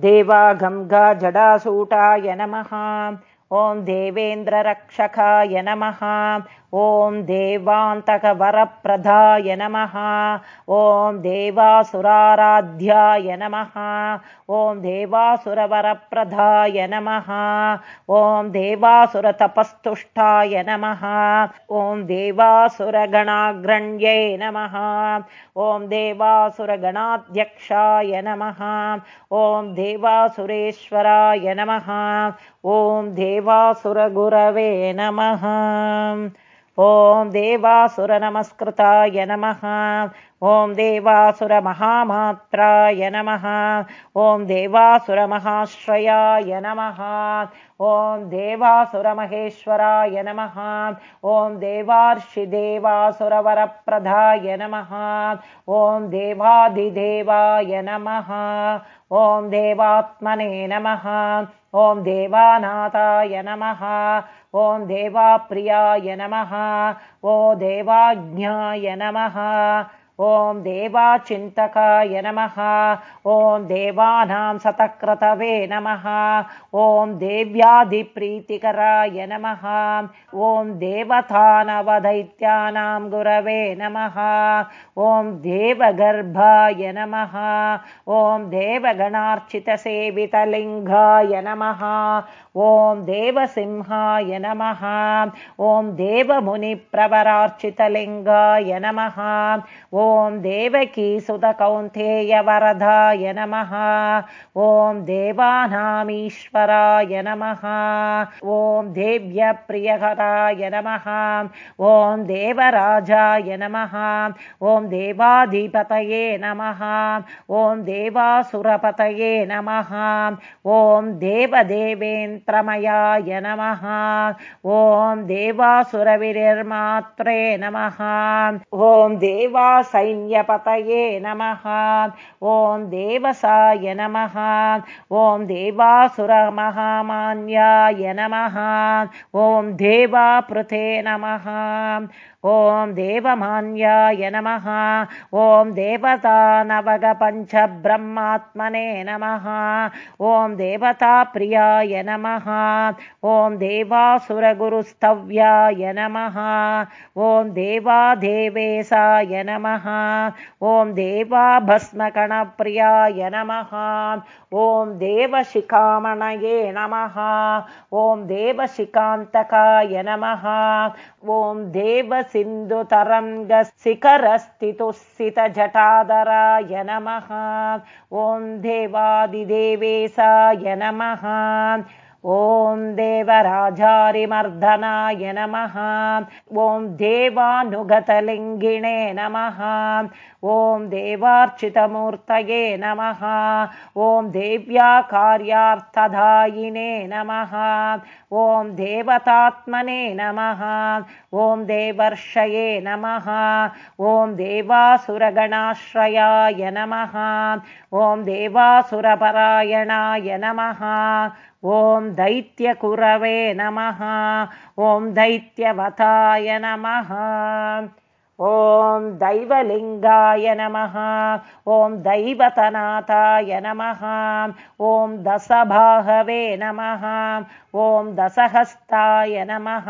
देवागङ्गाजडासूटाय नमः। ॐ देवेन्द्ररक्षकाय नमः ॐ देवान्तकवरप्रदाय नमः। ॐ देवासुराराध्याय नमः। ॐ देवासुरवरप्रदाय नमः। ॐ देवासुरतपस्तुष्टाय नमः। ॐ देवासुरगणाग्रण्यै नमः। ॐ देवासुरगणाध्यक्षाय नमः। ॐ देवासुरेश्वराय नमः। ॐ देवासुरगुरवे नमः ॐ देवासुरनमस्कृताय नमः। ॐ देवासुरमहामात्राय नमः। ॐ देवासुरमहाश्रयाय नमः। ॐ देवासुरमहेश्वराय नमः। ॐ देवार्षिदेवासुरवरप्रदाय नमः। ॐ देवादिदेवाय नमः। ॐ देवात्मने नमः ॐ देवानाथाय नमः। ॐ देवाप्रियाय नमः। ओ देवाज्ञाय नमः ॐ देवाचिन्तकाय नमः। ॐ देवानां सतक्रतवे नमः। ॐ देव्याधिप्रीतिकराय नमः। ॐ देवतानवदैत्यानां गुरवे नमः। ॐ देवगर्भाय नमः। ॐ देवगणार्चितसेवितलिङ्गाय नमः ॐ देवसिंहाय नमः ॐ देवमुनिप्रवरार्चितलिङ्गाय नमः ॐ देवकीसुतकौन्तेयवरदाय नमः ॐ देवानामीश्वराय नमः ॐ देव्यप्रियकराय नमः ॐ देवराजाय नमः ॐ देवाधिपतये नमः ॐ देवासुरपतये नमः ॐ देवदेवेन्द्रमयाय नमः। ॐ देवासुरविनिर्मात्रे नमः। ॐ देवा सैन्यपतये नमः। ॐ देवसाय नमः। ॐ देवासुरमहामान्याय नमः। ॐ देवापृथे नमः ॐ देवमान्याय नमः। ॐ देवतानवगपञ्चब्रह्मात्मने नमः। ॐ देवताप्रियाय नमः। ॐ देवासुरगुरुस्तव्याय नमः। ॐ देवादेवेशाय नमः। ॐ देवाभस्मकणप्रियाय नमः ॐ देवशिखामणये नमः। ॐ देवशिकान्तकाय नमः। ॐ देव सिन्धुतरङ्गशिखरस्थितुःसितजटादराय नमः। ॐ देवादिदेवेशाय नमः ॐ देवराजारिमर्दनाय नमः। ॐ देवानुगतलिङ्गिणे नमः। ॐ देवार्चितमूर्तये नमः। ॐ देव्याकार्यार्थदायिने नमः। ॐ देवतात्मने नमः। ॐ देवर्षये नमः। ॐ देवासुरगणाश्रयाय नमः। ॐ देवासुरपरायणाय नमः ॐ दैत्यकुरवे नमः। ॐ दैत्यवताय नमः ॐ दैवलिङ्गाय नमः। ॐ दैवतनाथाय नमः। ॐ दशबाहवे नमः। ॐ दशहस्ताय नमः।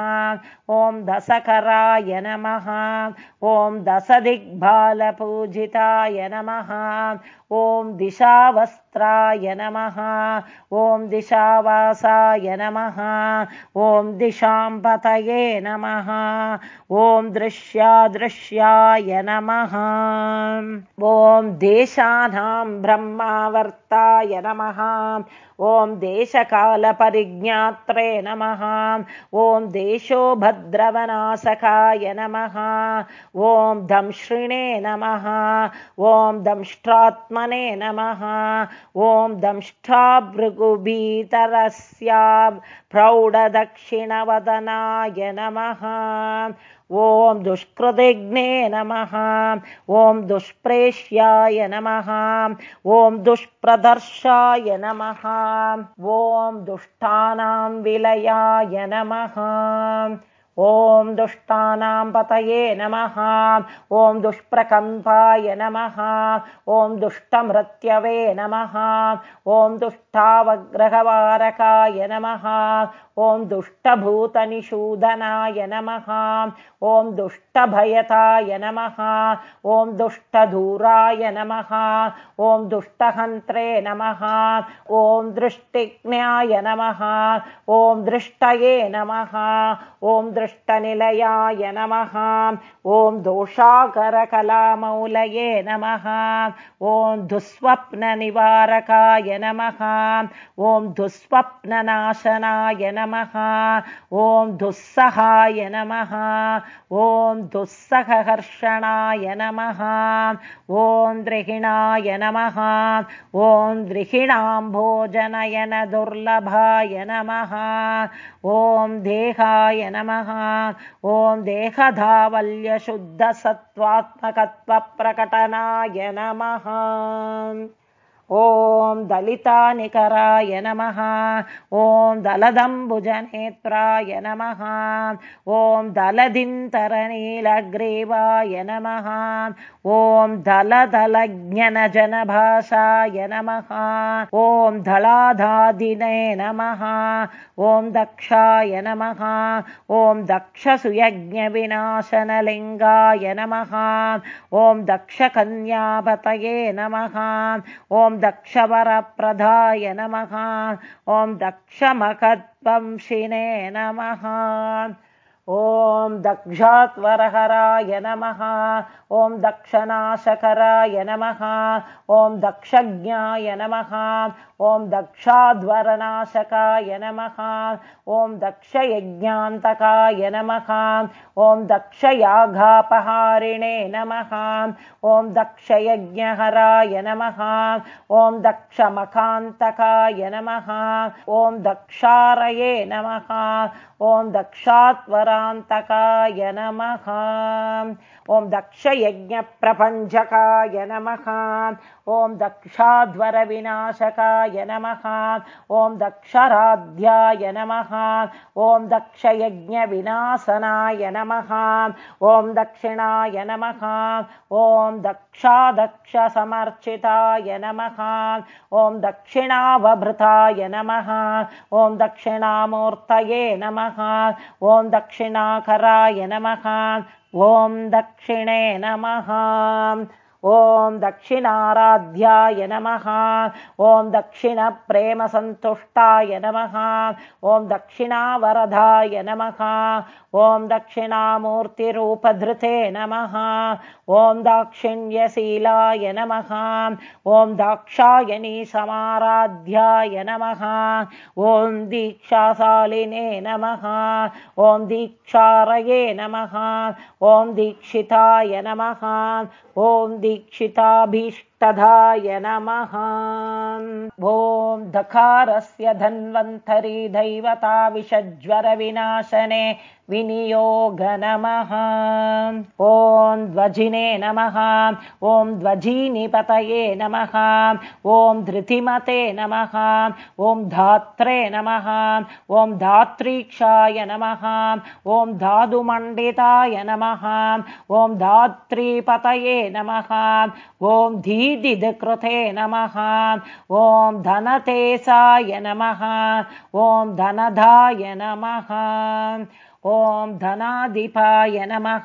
ॐ दशकराय नमः। ॐ दशदिग्बालपूजिताय नमः। ॐ दिशावस्त्राय नमः। ॐ दिशावासाय नमः। ॐ दिशाम्पतये नमः। ॐ दृश्यादृश्याय नमः। ॐ देशानां ब्रह्मावर्ताय नमः ॐ देशकालपरिज्ञात्रे नमः। ॐ देशो भद्रवनाशकाय नमः। ॐ दंश्रिणे नमः। ॐ दंष्ट्रात्मने नमः। ॐ दंष्ट्राभृगुभीतरस्या प्रौढदक्षिणवदनाय नमः। ॐ दुष्कृतिघ्ने नमः। ॐ दुष्प्रेष्याय नमः। ॐ दुष्प्रदर्शाय नमः ॐ दुष्टानां विलयाय नमः ॐ दुष्टानां पतये नमः ॐ दुष्प्रकम्पाय नमः ॐ दुष्टमृत्यवे नमः ॐ दुष्टावग्रहवारकाय नमः ॐ दुष्टभूतनिषूदनाय नमः ॐ दुष्टभयताय नमः ॐ दुष्टधूराय नमः ॐ दुष्टहन्त्रे नमः ॐ दृष्टिज्ञाय नमः ॐ दृष्टये नमः ॐ दृष्टनिलयाय नमः। ॐ दोषाकरकलामौलये नमः। ॐ दुःस्वप्ननिवारकाय नमः। ॐ दुःस्वप्ननाशनाय नमः। ॐ दुःसहाय नमः। ॐ दुःसहर्षणाय नमः। ॐ द्रिहिणाय नमः। ॐ द्रिहिणाम्भोजनयन दुर्लभाय नमः। ॐ देहाय नमः। ॐ देहधावल्यशुद्धसत्त्वात्मकत्वप्रकटनाय नमः ॐ दलितानिकराय नमः। ॐ दलदम्बुजनेत्राय नमः। ॐ दलदिन्तरनीलग्रीवाय नमः। ॐ दलदलज्ञनजनभाषाय नमः। ॐ दलाधादिने नमः। ॐ दक्षाय नमः। ॐ दक्षसुयज्ञविनाशनलिङ्गाय नमः। ॐ दक्षकन्यापतये नमः। ॐ दक्षवरप्रदाय नमः। ॐ दक्षमखद्वंशिने नमः ॐ दक्षात्वरहराय नमः ॐ दक्षनाशकराय नमः ॐ दक्षज्ञाय नमः ॐ दक्षाध्वरनाशकाय नमः ॐ दक्षयज्ञान्तकाय नमः ॐ दक्षयाघापहारिणे नमः ॐ दक्षयज्ञहराय नमः ॐ दक्षमखान्तकाय नमः ॐ दक्षारये नमः ॐ दक्षात्वरान्तकाय नमः ॐ दक्षयज्ञप्रपञ्चकाय नमः। ॐ दक्षाध्वरविनाशकाय नमः। ॐ दक्षराध्याय नमः। ॐ दक्षयज्ञविनाशनाय नमः। ॐ दक्षिणाय नमः। ॐ दक्षादक्षसमर्चिताय नमः। ॐ दक्षिणावभृताय नमः। ॐ दक्षिणामूर्तये नमः। ॐ दक्षिणाकराय नमः ॐ दक्षिणे नमः ॐ दक्षिणाराध्याय नमः। ॐ दक्षिणप्रेमसन्तुष्टाय नमः। ॐ दक्षिणावरदाय नमः। ॐ दक्षिणामूर्तिरूपधृते नमः। ॐ दाक्षिण्यशीलाय नमः। ॐ दाक्षायणीसमाराध्याय नमः। ॐ दीक्षाशालिने नमः। ॐ दीक्षारये नमः। ॐ दीक्षिताय नमः। ॐ दीक्षिताभिः दीक्षिताभीष्टधाय नमः। ॐ धकारस्य धन्वन्तरी दैवता विषज्वरविनाशने विनियोग नमः। ॐ ध्वजिने नमः। ॐ ध्वजीनिपतये नमः। ॐ धृतिमते नमः। ॐ धात्रे नमः। ॐ धात्रीक्षाय नमः। ॐ धातुमण्डिताय नमः। ॐ धात्रीपतये नमः। ॐ धीदिकृते नमः। ॐ धनतेसाय नमः। ॐ धनधाय नमः। ॐ धनाधिपाय नमः।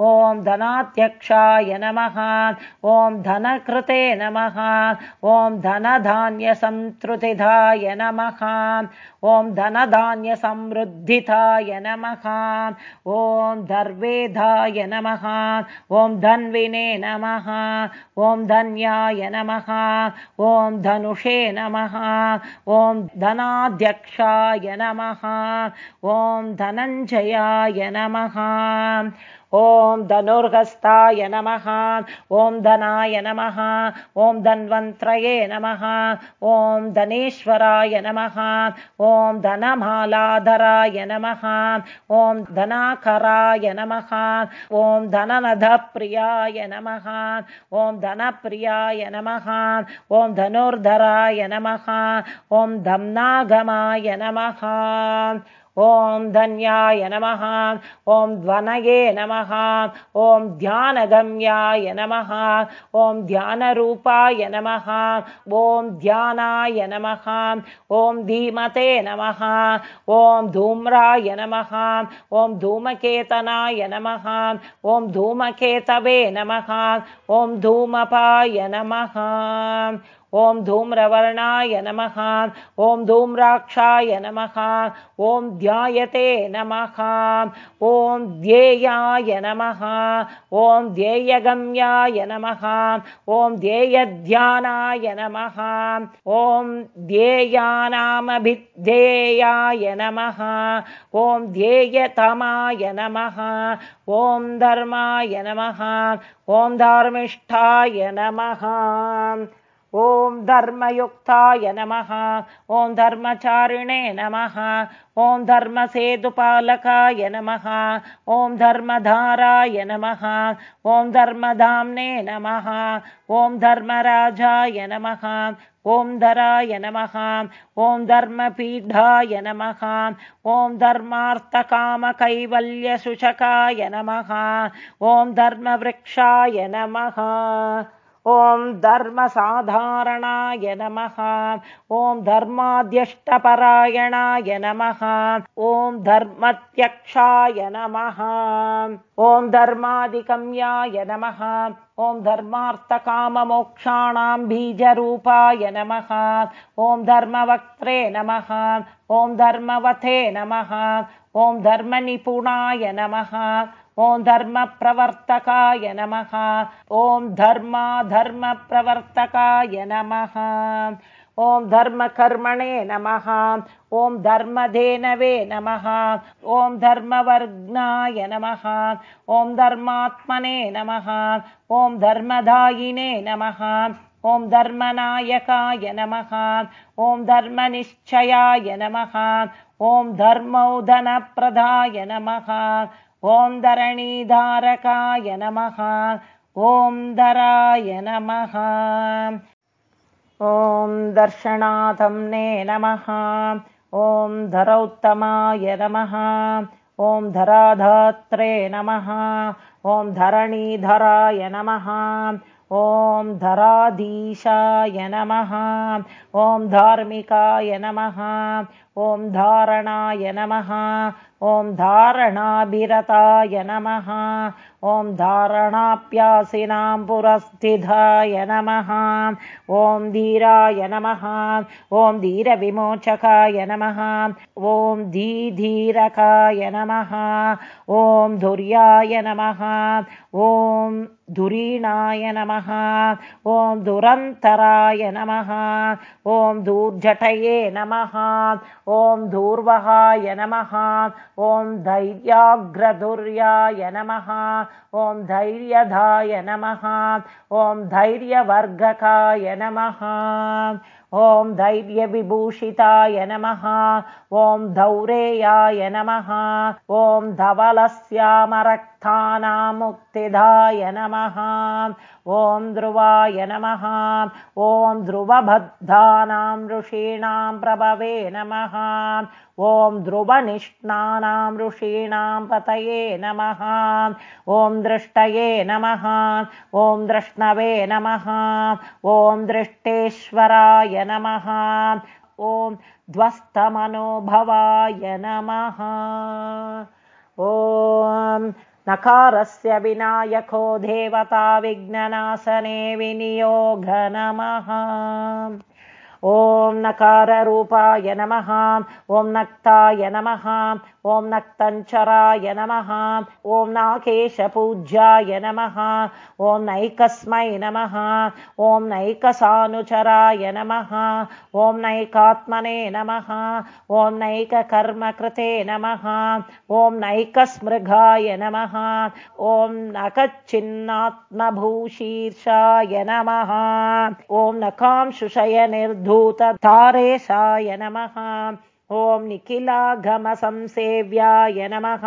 ॐ धनाध्यक्षाय नमः। ॐ धनकृते नमः। ॐ धनधान्यसन्तृतिधाय नमः ॐ धनधान्यसमृद्धिताय नमः। ॐ धर्वेधाय नमः। ॐ धन्विने नमः। ॐ धन्याय नमः। ॐ धनुषे नमः। ॐ धनाध्यक्षाय नमः। ॐ धनञ्जयाय नमः ॐ धनुर्हस्ताय नमः ॐ धनाय नमः ॐ धन्वन्त्रये नमः ॐ धनेश्वराय नमः ॐ धनमालाधराय नमः ॐ धनाकराय नमः ॐ धननधप्रियाय नमः ॐ धनप्रियाय नमः ॐ धनुर्धराय नमः ॐ धम्नागमाय नमः ॐ धन्याय नमः। ॐ ध्वनये नमः। ॐ ध्यानगम्याय नमः। ॐ ध्यानरूपाय नमः। ॐ ध्यानाय नमः। ॐ धीमते नमः। ॐ धूम्राय नमः। ॐ धूमकेतनाय नमः। ॐ धूमकेतवे नमः। ॐ धूमपाय नमः ॐ धूम्रवर्णाय नमः ॐ धूम्राक्षाय नमः ॐ ध्यायते नमः ॐ ध्येयाय नमः ॐ ध्येयगम्याय नमः ॐ ध्येयध्यानाय नमः ॐ ध्येयानामभिध्येयाय नमः ॐ ध्येयतमाय नमः ॐ धर्माय नमः ॐ धर्मिष्ठाय नमः ॐ धर्मयुक्ताय नमः। ॐ धर्मचारिणे नमः। ॐ धर्मसेतुपालकाय नमः। ॐ धर्मधाराय नमः। ॐ धर्मधाम्ने नमः। ॐ धर्मराजाय नमः। ॐ धराय नमः। ॐ धर्मपीठाय नमः। ॐ धर्मार्थकामकैवल्यशुचकाय नमः। ॐ धर्मवृक्षाय नमः। ॐ धर्मसाधारणाय नमः। ॐ धर्माद्यष्टपरायणाय नमः। ॐ धर्मत्यक्षाय नमः। ॐ धर्मादिकम्याय नमः। ॐ धर्मार्थकाममोक्षाणां बीजरूपाय नमः। ॐ धर्मवक्त्रे नमः। ॐ धर्मवथे नमः। ॐ धर्मनिपुणाय नमः ॐ धर्मप्रवर्तकाय नमः। ॐ धर्मा धर्मप्रवर्तकाय नमः। ॐ धर्मकर्मणे नमः। ॐ धर्मधेनवे नमः। ॐ धर्मवर्ग्नाय नमः। ॐ धर्मात्मने नमः। ॐ धर्मदायिने नमः। ॐ धर्मनायकाय नमः। ॐ धर्मनिश्चयाय नमः। ॐ धर्मौधनप्रदाय नमः। ॐ धरणीधारकाय नमः। ॐ धराय नमः। ॐ दर्शनाथम्ने नमः। ॐ धरौत्तमाय नमः। ॐ धराधात्रे नमः। ॐ धरणीधराय नमः ॐ धराधीशाय नमः। ॐ धार्मिकाय नमः। ॐ धारणाय नमः। ॐ धारणाभिरताय नमः। ॐ धारणाप्यासिनां पुरस्थिताय नमः। ॐ धीराय नमः। ॐ धीरविमोचकाय नमः। ॐ धीधीरकाय नमः। ॐ धुर्याय नमः। ॐ धुरीणाय नमः। ॐ दुरन्तराय नमः। ॐ दूर्जटये नमः। ॐ धूर्वहाय नमः। ॐ धैर्याग्रधुर्याय नमः। ॐ धैर्यधाय नमः। ॐ धैर्यवर्गकाय नमः ॐ धैर्यविभूषिताय नमः। ॐ धौरेयाय नमः। ॐ धवलस्यामरक्तानामुक्तिधाय नमः ॐ ध्रुवाय नमः। ॐ ध्रुवबद्धानां ऋषीणां प्रभवे नमः। ॐ ध्रुवनिष्णानां ऋषीणां पतये नमः। ॐ दृष्टये नमः। ॐ दृष्णवे नमः। ॐ दृष्टेश्वराय नमः। ॐ ध्वस्तमनोभवाय नमः। ॐ नकारस्य विनायको देवता विघ्ननाशने विनियोग नमः ॐ नकाररूपाय नमः ॐ नक्ताय नमः ॐ नक्तञ्चराय नमः ॐ नाकेशपूज्याय नमः ॐ नैकस्मै नमः ॐ नैकसानुचराय नमः ॐ नैकात्मने नमः ॐ नैककर्मकृते नमः ॐ नैकस्मृगाय नमः ॐ नकच्छिन्नात्मभूशीर्षाय नमः ॐ नकांशुषय निर्धूततारेशाय नमः। ॐ निखिलागमसंसेव्याय नमः।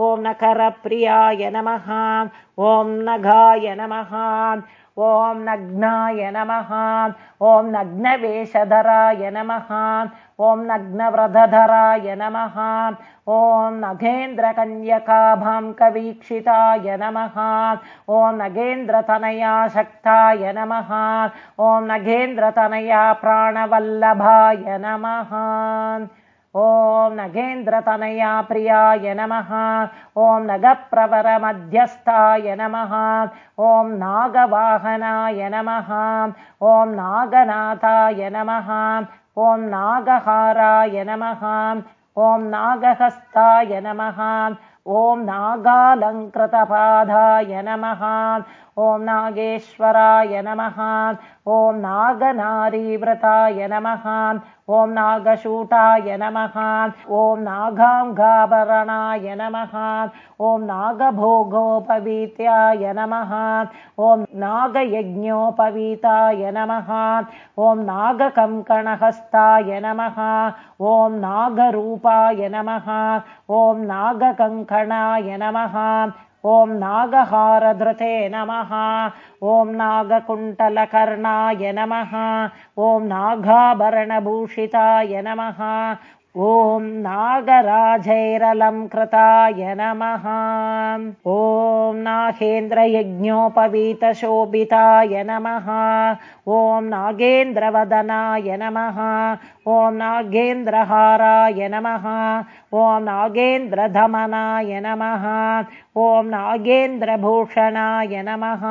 ॐ नकरप्रियाय नमः। ॐ नघाय नमः। ॐ नग्नाय नमः। ॐ नग्नवेषधराय नमः ॐ नग्नव्रधराय नमः। ॐ नगेन्द्रकन्यकाभां कवीक्षिताय नमः। ॐ नगेन्द्रतनया शक्ताय नमः। ॐ नगेन्द्रतनया प्राणवल्लभाय नमः। ॐ नगेन्द्रतनया प्रियाय नमः। ॐ नगप्रवरमध्यस्थाय नमः। ॐ नागवाहनाय नमः। ॐ नागनाथाय नमः। ॐ नागहाराय नमः ॐ नागहस्ताय नमः ॐ नागालङ्कृतपादाय नमः ॐ नागेश्वराय नमः। ॐ नागनारीव्रताय नमः। ॐ नागशूटाय नमः। ॐ नागाङ्गाभरणाय नमः। ॐ नागभोगोपवीत्याय नमः। ॐ नागयज्ञोपवीताय नमः। ॐ नागकङ्कणहस्ताय नमः। ॐ नागरूपाय नमः। ॐ नागकङ्कणाय नमः ॐ नागहारधृते नमः। ॐ नागकुण्टलकर्णाय नमः। ॐ नागाभरणभूषिताय नमः। ॐ नागराजैरलङ्कृताय नमः। ॐ नागेन्द्रयज्ञोपवीतशोभिताय नमः ॐ नागेन्द्रवदनाय नमः। ॐ नागेन्द्रहाराय नमः। ॐ नागेन्द्रधमनाय नमः। ॐ नागेन्द्रभूषणाय नमः।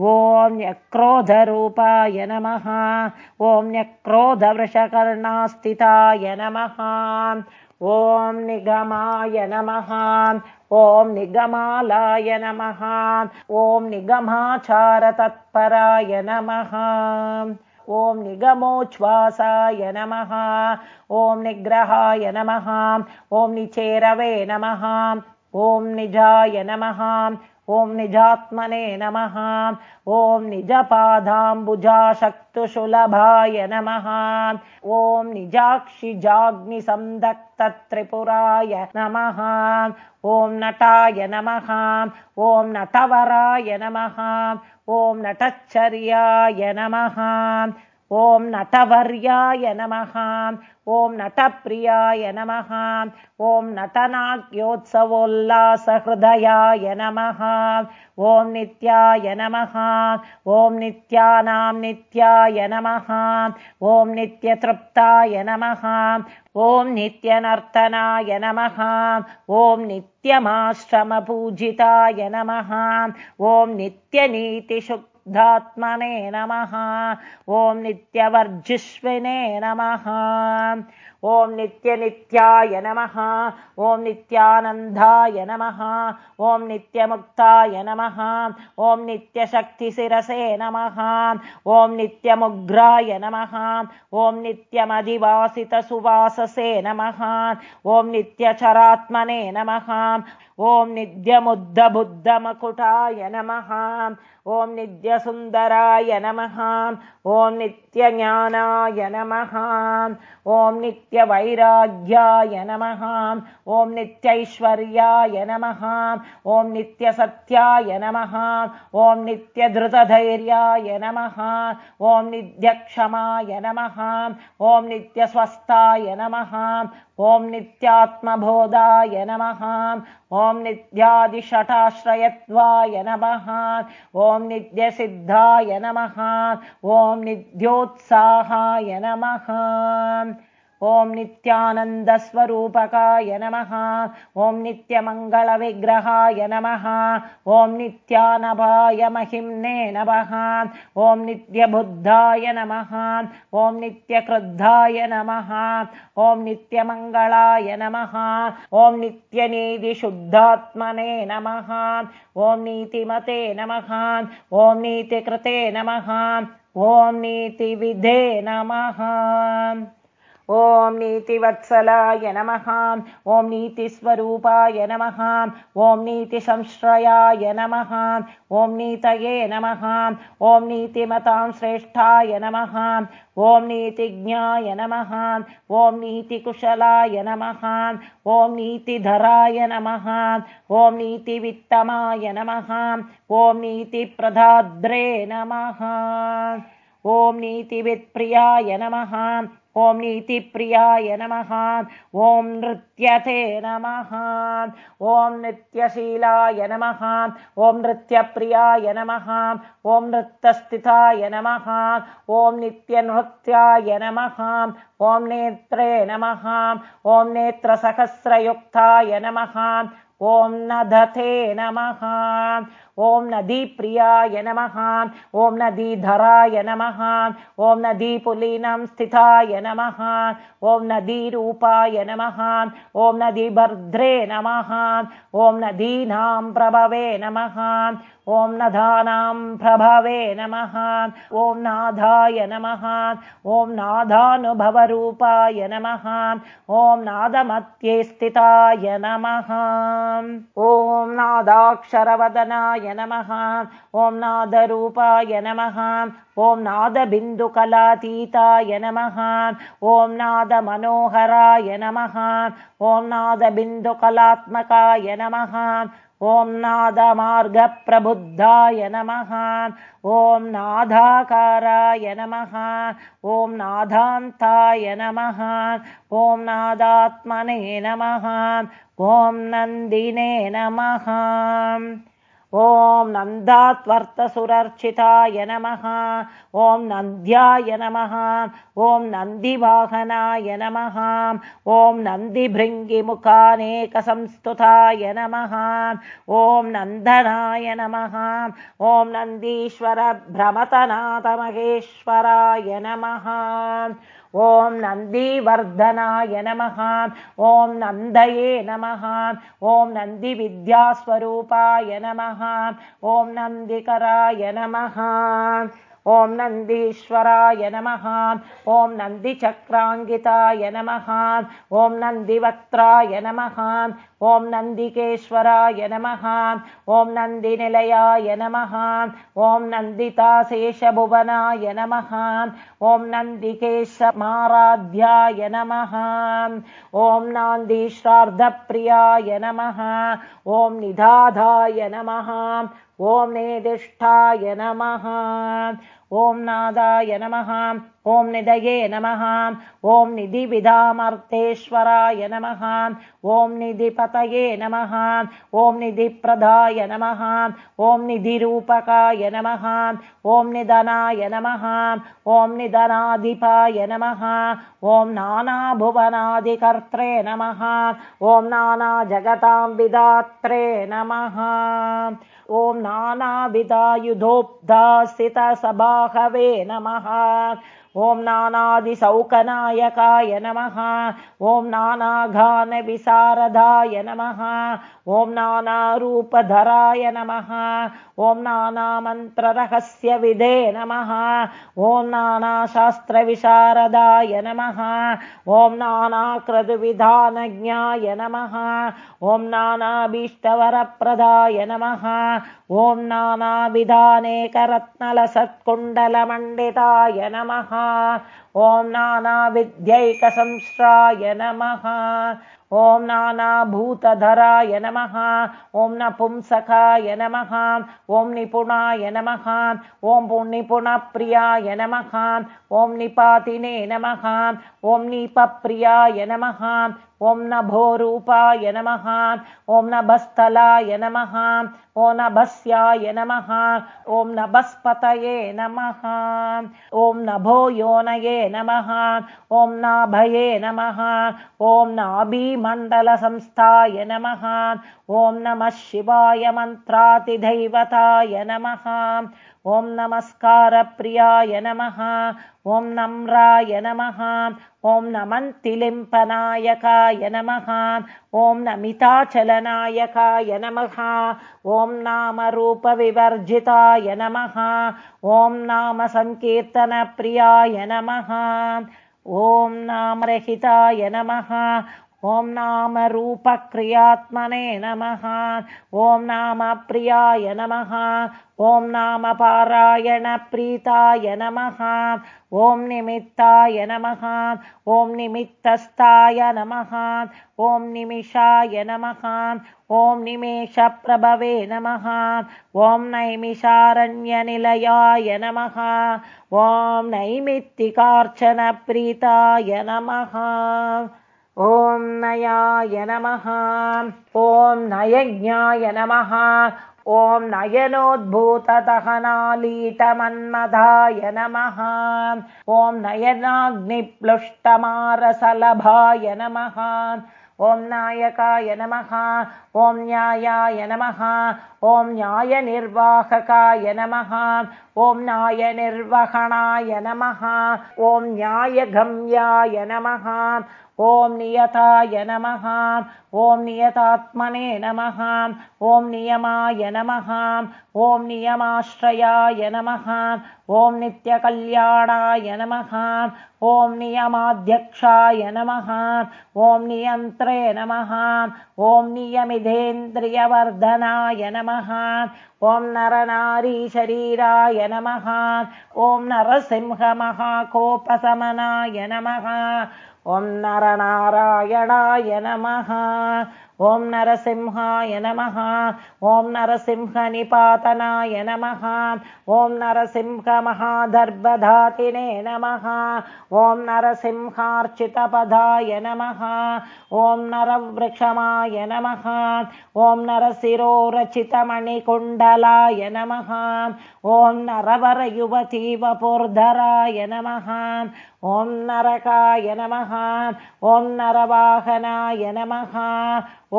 ॐ न्यक्रोधरूपाय नमः। ॐ न्यक्रोधवृषकर्णास्थिताय नमः ॐ निगमाय नमः ॐ निगमालाय नमः ॐ निगमाचारतत्पराय नमः ॐ निगमोच्छ्वासाय नमः ॐ निग्रहाय नमः ॐ निचेरवे नमः ॐ निजाय नमः ॐ निजात्मने नमः। ॐ निजपादाम्बुजाशक्तुशुलभाय नमः। ॐ निजाक्षिजाग्निसन्दत्तत्रिपुराय नमः। ॐ नटाय नमः। ॐ नटवराय नमः। ॐ नटचर्याय नमः ॐ नटवर्याय नमः ॐ नटप्रियाय नमः ॐ नटनाट्योत्सवोल्लासहृदयाय नमः ॐ नित्याय नमः ॐ नित्यानां नित्याय नमः ॐ नित्यतृप्ताय नमः ॐ नित्यनर्तनाय नमः ॐ नित्यमाश्रमपूजिताय नमः ॐ नित्यनीतिषु धात्मने नमः। ॐ नित्यवर्जिष्विने नमः ॐ नित्यनित्याय नमः ॐ नित्यानन्दाय नमः ॐ नित्यमुक्ताय नमः ॐ नित्यशक्तिशिरसे नमः ॐ नित्यमुग्राय नमः ॐ नित्यमधिवासितसुवाससे नमः ॐ नित्यचरात्मने नमः ॐ नित्यमुद्धबुद्धमकुटाय नमः ॐ नित्यसुन्दराय नमः ॐ नित्यज्ञानाय नमः ॐ नित्यवैराग्याय नमः। ॐ नित्यैश्वर्याय नमः। ॐ नित्यसत्याय नमः। ॐ नित्यधृतधैर्याय नमः। ॐ नित्यक्षमाय नमः। ॐ नित्यस्वस्थाय नमः। ॐ नित्यात्मबोधाय नमः। ॐ नित्यादिषटाश्रयत्वाय नमः। ॐ नित्यसिद्धाय नमः। ॐ नित्योत्साहाय नमः ॐ नित्यानन्दस्वरूपकाय नमः। ॐ नित्यमङ्गलविग्रहाय नमः। ॐ नित्यानभाय महिम्ने नमः। ॐ नित्यबुद्धाय नमः। ॐ नित्यक्रुद्धाय नमः। ॐ नित्यमङ्गलाय नमः। ॐ नित्यनीतिशुद्धात्मने नमः। ॐ नीतिमते नमः। ॐ नीतिकृते नमः। ॐ नीतिविधे नमः ॐ नीतिवत्सलाय नमः ॐ नीतिस्वरूपाय नमः ॐ नीतिसंश्रयाय नमः ॐ नीतये नमः ॐ नीतिमतां श्रेष्ठाय नमः ॐ नीतिज्ञाय नमः ॐ नीतिकुशलाय नमः ॐ नीतिधराय नमः ॐ नीतिवित्तमाय नमः ॐ नीतिप्रधाद्रे नमः ॐ नीतिवित्प्रियाय नमः ॐ नीतिप्रियाय नमः। ॐ नृत्यते नमः। ॐ नित्यशीलाय नमः। ॐ नृत्यप्रियाय नमः। ॐ नृत्तस्थिताय नमः। ॐ नित्यनृत्याय नमः। ॐ नेत्रे नमः। ॐ नेत्रसहस्रयुक्ताय नमः। ॐ नधते नमः ॐ नदीप्रियाय नमः ॐ नदीधराय नमः ॐ नदीपुलीनं स्थिताय नमः ॐ नदीरूपाय नमः ॐ नदीभर्द्रे नमः ॐ नदीनां प्रभवे नमः ॐ नधानां प्रभवे नमः ॐ नाधाय नमः ॐ नादानुभवरूपाय नमः ॐ नादमत्ये स्थिताय नमः ॐ नादाक्षरवदनाय नमः। ॐ नादरूपाय नमः। ॐ नादबिन्दुकलातीताय नमः। ॐ नादमनोहराय नमः। ॐ नादबिन्दुकलात्मकाय नमः। ॐ नादमार्गप्रबुद्धाय नमः। ॐ नादाकाराय नमः। ॐ नादान्ताय नमः। ॐ नादात्मने नमः। ॐ नन्दिने नमः ॐ नन्दात्वर्थसुरर्चिताय नमः। ॐ नन्द्याय नमः। ॐ नन्दिवाहनाय नमः। ॐ नन्दिभृङ्गिमुखानेकसंस्तुताय नमः। ॐ नन्दनाय नमः। ॐ नन्दीश्वरभ्रमतनाथमहेश्वराय नमः ॐ नन्दीवर्धनाय नमः ॐ नन्दये नमः ॐ नन्दिविद्यास्वरूपाय नमः ॐ नन्दिकराय नमः ॐ नन्दीश्वराय नमः। ॐ नन्दिचक्राङ्गिताय नमः। ॐ नन्दिवक्त्राय नमः। ॐ नन्दिकेश्वराय नमः। ॐ नन्दिनिलयाय नमः। ॐ नन्दिताशेषभुवनाय नमः। ॐ नन्दिकेशमाराध्याय नमः। ॐ नान्दीश्रार्धप्रियाय नमः। ॐ निधाधाय नमः। ॐ नेदिष्ठाय नमः ॐ नादाय नमः ॐ निधये नमः ॐ निधिविधामर्तेश्वराय नमः ॐ निधिपतये नमः ॐ निधिप्रदाय नमः ॐ निधिरूपकाय नमः ॐ निधनाय नमः ॐ निधनाधिपाय नमः ॐ नानाभुवनादिकर्त्रे नमः ॐ नानाजगतां विधात्रे नमः ॐ नानाविधायुधोब्धासितसभाहवे नमः। ॐ नानादिसौकनायकाय नमः। ॐ नानाघानविशारदाय नमः। ॐ नानारूपधराय नमः। ॐ नानामन्त्ररहस्यविधे नमः। ॐ नानाशास्त्रविशारदाय नमः। ॐ नानाकृदुविधानज्ञाय नमः ॐ नानाभीष्टवरप्रदाय नमः ॐ नानाविधानेकरत्नलसत्कुण्डलमण्डिताय नमः ॐ नानाविद्यैकसंश्राय नमः ॐ नानाभूतधराय नमः ॐ नपुंसकाय नमः ॐ निपुणाय नमः ॐ पुण्यपुणप्रियाय नमः ॐ निपातिने नमः। ॐ नीपप्रियाय नमः। ॐ नभोरूपाय नमः। ॐ नभस्थलाय नमः। ॐ नभस्याय नमः। ॐ नभस्पतये नमः। ॐ नभो योनये नमः। ॐ नाभये नमः। ॐ नाभीमण्डलसंस्थाय नमः। ॐ नमः शिवाय मन्त्रातिदैवताय नमः ॐ नमस्कारप्रियाय नमः ॐ नम्राय नमः ॐ नमन्तिलिम्पनायकाय नमः ॐ नमिताचलनायकाय नमः ॐ नामरूपविवर्जिताय नमः ॐ नामसङ्कीर्तनप्रियाय नमः ॐ नामरहिताय नमः ॐ नाम रूपक्रियात्मने नमः। ॐ नाम प्रियाय नमः। ॐ नाम पारायणप्रीताय नमः। ॐ निमित्ताय नमः। ॐ निमित्तस्ताय नमः। ॐ निमिषाय नमः। ॐ निमेषप्रभवे नमः। ॐ नैमिषारण्यनिलयाय नमः। ॐ नैमित्तिकार्चनप्रीताय नमः ॐ नयाय नमः। ॐ नयज्ञाय नमः। ॐ नयनोद्भूतदहनालीतमन्मधाय नमः। ॐ नयनाग्निप्लुष्टमारसलभाय नमः। ॐ नायकाय नमः। ॐ न्यायाय नमः। ॐ न्यायनिर्वाहकाय नमः। ॐ न्यायनिर्वहणाय नमः। ॐ न्यायगम्याय नमः ॐ नियताय नमः। ॐ नियतात्मने नमः। ॐ नियमाय नमः। ॐ नियमाश्रयाय नमः। ॐ नित्यकल्याणाय नमः। ॐ नियमाध्यक्षाय नमः। ॐ नियन्त्रे नमः। ॐ नियमिधेन्द्रियवर्धनाय नमः। ॐ नरनारीशरीराय नमः। ॐ नरसिंहमहाकोपशमनाय नमः ॐ नरनारायणाय नमः। ॐ नरसिंहाय नमः। ॐ नरसिंहनिपातनाय नमः। ॐ नरसिंहमहादर्भधातिने नमः। ॐ नरसिंहार्चितपदाय नमः। ॐ नरवृक्षमाय नमः। ॐ नरशिरोरचितमणिकुण्डलाय नमः ॐ नरवरयुवतीवपुर्धराय नमः ॐ नरकाय नमः ॐ नरवाहनाय नमः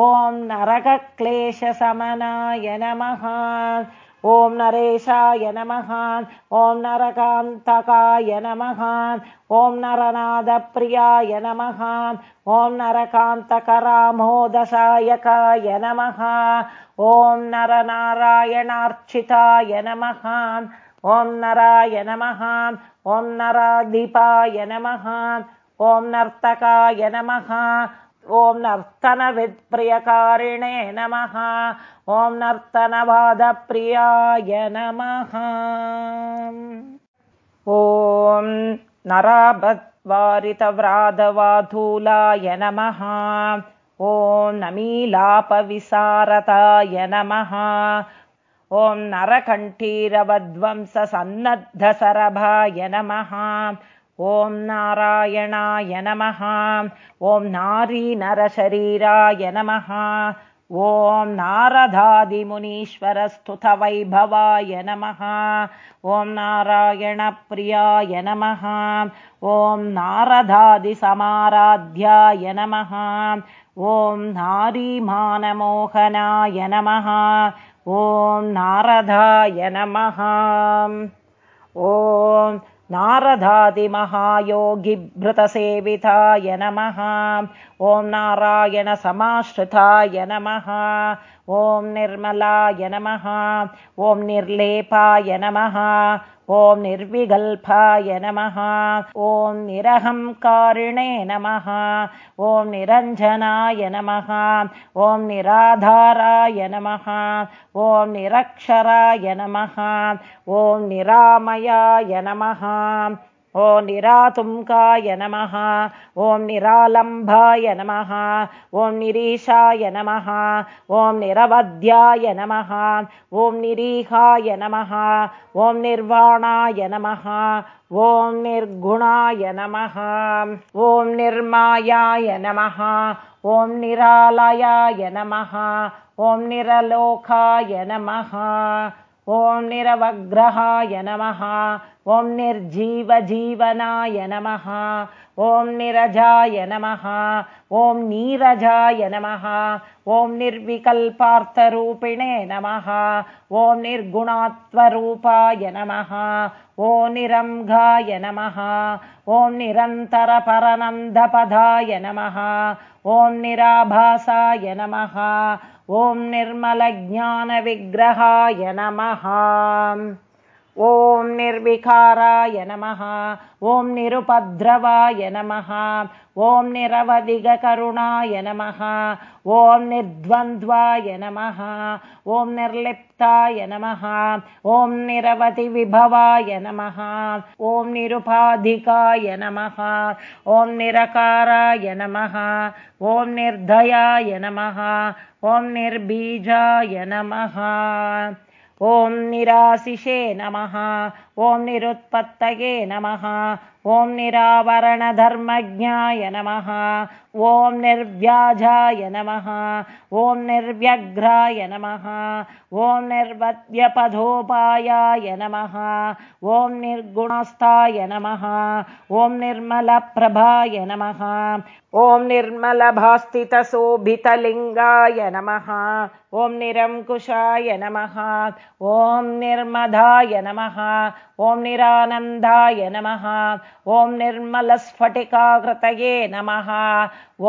ॐ नरकक्लेशशमनाय नमः ॐ नरेशाय नमः ॐ नरकान्तकाय नमः ॐ नरनादप्रियाय नमः ॐ नरकान्तकरामोदशायकाय नमः ॐ नरनारायणार्चिताय नमः ॐ नराय नमः ॐ नराधिपाय नमः ॐ नर्तकाय नमः ॐ नर्तनवित्प्रियकारिणे नमः। ॐ नर्तनवादप्रियाय नमः। ॐ नराभद्वारितव्राधवाधूलाय नमः। ॐ नमीलापविसारताय नमः। ॐ नरकण्ठीरवध्वंससन्नद्धसरभाय नमः ॐ नारायणाय नमः ॐ नारीनरशरीराय नमः ॐ नारदादिमुनीश्वरस्तुतवैभवाय नमः ॐ नारायणप्रियाय नमः ॐ नारदादिसमाराध्याय नमः ॐ नारीमानमोहनाय नमः ॐ नारदाय नमः ॐ नारदादिमहायोगिभृतसेविताय नमः। ॐ नारायणसमाश्रिताय नमः। ॐ निर्मलाय नमः। ॐ निर्लेपाय नमः ॐ निर्विकल्पाय नमः ॐ निरहङ्कारिणे नमः ॐ निरञ्जनाय नमः ॐ निराधाराय नमः ॐ निरक्षराय नमः ॐ निरामयाय नमः ॐ निरातुङ्काय नमः ॐ निरालम्भाय नमः ॐ निरीशाय नमः ॐ निरवध्याय नमः ॐ निरीहाय नमः ॐ निर्वाणाय नमः ॐ निर्गुणाय नमः ॐ निर्मायाय नमः ॐ निरालयाय नमः ॐ निरलोकाय नमः ॐ निरवग्रहाय नमः। ॐ निर्जीवजीवनाय नमः। ॐ निरजाय नमः। ॐ नीरजाय नमः। ॐ निर्विकल्पार्थरूपिणे नमः। ॐ निर्गुणात्वरूपाय नमः। ॐ निरङ्गाय नमः। ॐ निरन्तरपरनन्दपदाय नमः। ॐ निराभासाय नमः ॐ निर्मलज्ञानविग्रहाय नमः। ॐ निर्विकाराय नमः। ॐ निरुपद्रवाय नमः। ॐ निरवधिगकरुणाय नमः। ॐ निर्द्वन्द्वाय नमः। ॐ निर्लिप्ताय नमः। ॐ निरवधिविभवाय नमः। ॐ निरुपाधिकाय नमः। ॐ निरकाराय नमः। ॐ निर्दयाय नमः ॐ निर्बीजाय नमः। ॐ निराशिषे नमः ॐ निरुत्पत्तये नमः। ॐ निरावरणधर्मज्ञाय नमः। ॐ निर्व्याजाय नमः। ॐ निर्व्यघ्राय नमः। ॐ निर्वद्यपधोपायाय नमः। ॐ निर्गुणस्थाय नमः। ॐ निर्मलप्रभाय नमः। ॐ निर्मलभास्तितशोभितलिङ्गाय नमः। ॐ निरङ्कुशाय नमः। ॐ निर्मदाय नमः ॐ निरानन्दाय नमः। ॐ निर्मलस्फटिकाकृतये नमः।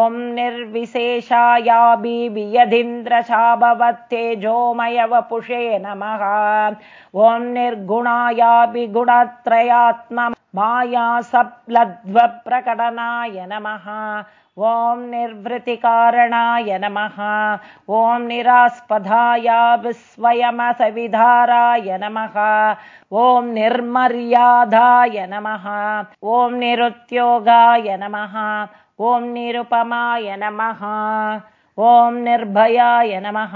ॐ निर्विशेषायाभियधीन्द्रशाभवत्तेजोमयवपुषे नमः। ॐ निर्गुणायाभिगुणत्रयात्म मायासप्लद्वप्रकटनाय नमः ॐ निर्वृतिकारणाय नमः। ॐ निरास्पदाया विस्वयमसविधाराय नमः। ॐ निर्मर्यादाय नमः। ॐ निरुद्योगाय नमः। ॐ निरुपमाय नमः। ॐ निर्भयाय नमः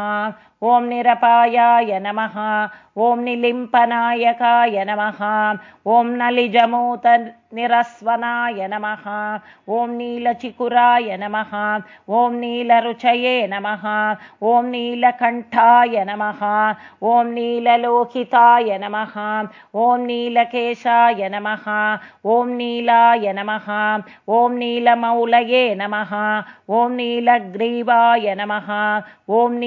ॐ निरपायाय नमः ॐ निलिम्पनायकाय नमः ॐ नलिजमूत निरस्वनाय नमः ॐ नीलचिकुराय नमः ॐ नीलरुचये नमः ॐ नीलकण्ठाय नमः ॐ नीललोहिताय नमः ॐ नीलकेशाय नमः ॐ नीलाय नमः ॐ नीलमौलये नमः ॐ नीलग्रीवाय नमः ॐ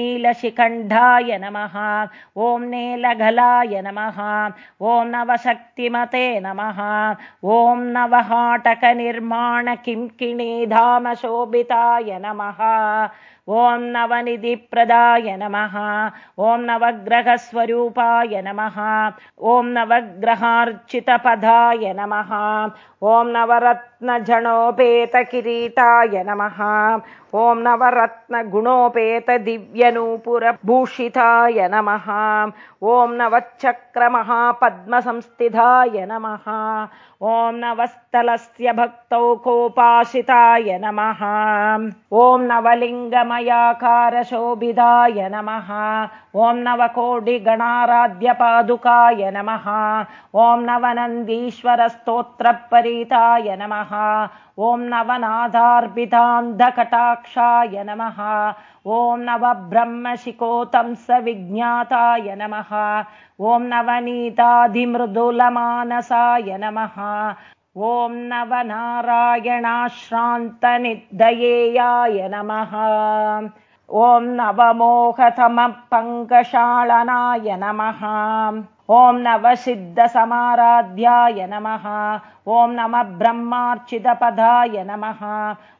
नीलशिखण्डाय नमः। ॐ नीलघलाय नमः। ॐ नवशक्तिमते नमः। ॐ नवहाटकनिर्माण किङ्किणीधामशोभिताय नमः। ॐ नवनिधिप्रदाय नमः। ॐ नवग्रहस्वरूपाय नमः। ॐ नवग्रहार्चितपदाय नमः। ॐ नवरत्नजनोपेतकिरीटाय नमः ॐ नवरत्नगुणोपेतदिव्यनूपुरभूषिताय नमः। ॐ नवचक्रमहापद्मसंस्थिताय नमः। ॐ नवस्थलस्य भक्तौ कोपाशिताय नमः। ॐ नवलिङ्गमयाकारशोभिताय नमः ॐ नवकोटिगणाराध्यपादुकाय नमः ॐ नवनन्दीश्वरस्तोत्रपरीताय नमः ॐ नवनाथार्पितान्धकटाक्षाय नमः ॐ नवब्रह्मशिकोतंसविज्ञाताय नमः ॐ नवनीताधिमृदुलमानसाय नमः ॐ नवनारायणाश्रान्तनिर्दयेयाय नमः ॐ नवमोहतमपङ्कशालनाय नमः। ॐ नवसिद्धसमाराध्याय नमः। ॐ नमः ब्रह्मार्चितपदाय नमः।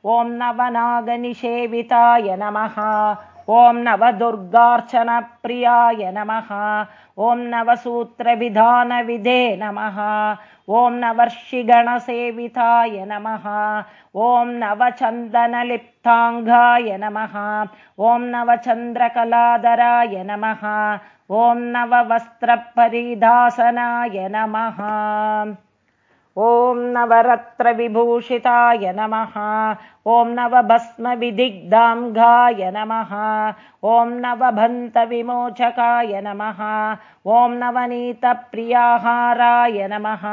ॐ नवनागनिषेविताय नमः। ॐ नवदुर्गार्चनप्रियाय नमः। ॐ नवसूत्रविधानविधे नमः ॐ नवर्षिगणसेविताय नमः ॐ नवचन्दनलिप्ताङ्गाय नमः ॐ नवचन्द्रकलाधराय नमः ॐ नववस्त्रपरिधासनाय नमः ॐ नवरत्रविभूषिताय नमः। ॐ नवभस्मविदिग्धाङ्गाय नमः। ॐ नवभन्तविमोचकाय नमः। ॐ नवनीतप्रियाहाराय नमः।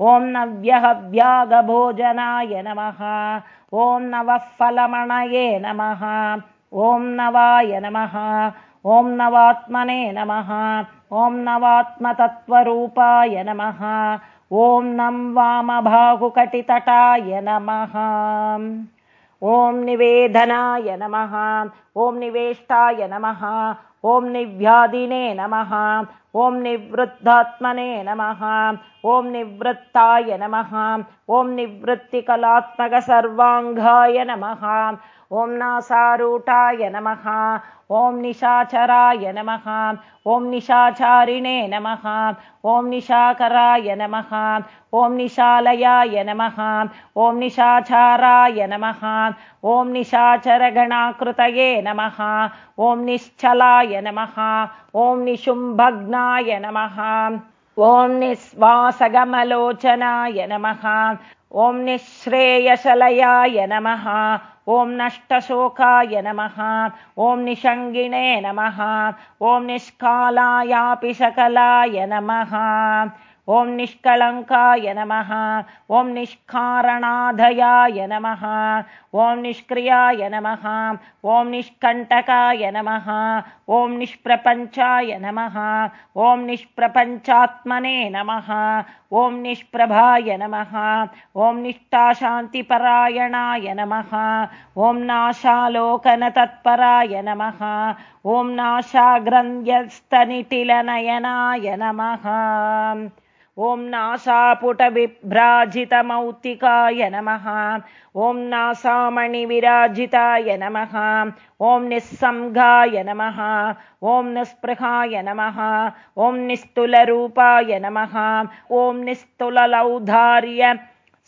ॐ नव्यहव्यागभोजनाय नमः। ॐ नवःफलमणये नमः। ॐ नवाय नमः। ॐ नवात्मने नमः। ॐ नवात्मतत्त्वरूपाय नमः ॐ नं वामभागुकटितटाय नमः। ॐ निवेदनाय नमः। ॐ निवेष्टाय नमः। ॐ निव्याधिने नमः। ॐ निवृद्धात्मने नमः। ॐ निवृत्ताय नमः। ॐ निवृत्तिकलात्मकसर्वाङ्गाय नमः ॐ नासारूटाय नमः ॐ निशाचराय नमः ॐ निशाचारिणे नमः ॐ निशाकराय नमः ॐ निशालयाय नमः ॐ निशाचाराय नमः ॐ निशाचरगणाकृतये नमः ॐ निश्चलाय नमः ॐ निशुम्भग्नाय नमः ॐ निःश्वासगमलोचनाय नमः ॐ निःश्रेयशलयाय नमः ॐ नष्टशोकाय नमः ॐ निषङ्गिणे नमः ॐ निष्कालायापि शकलाय नमः ॐ निष्कलङ्काय नमः ॐ निष्कारणाधयाय नमः ॐ निष्क्रियाय नमः ॐ निष्कण्टकाय नमः ॐ निष्प्रपञ्चाय नमः ॐ निष्प्रपञ्चात्मने नमः ॐ निष्प्रभाय नमः ॐ निष्ठाशान्तिपरायणाय नमः ॐ नाशालोकनतत्पराय नमः ॐ नाशाग्रन्थ्यस्तनिटिलनयनाय नमः ॐ नासापुटविभ्राजितमौक्तिकाय नमः। ॐ नासामणिविराजिताय नमः। ॐ निःसंगाय नमः। ॐ निःस्पृहाय नमः। ॐ निस्तुलरूपाय नमः। ॐ निस्तुललौधार्य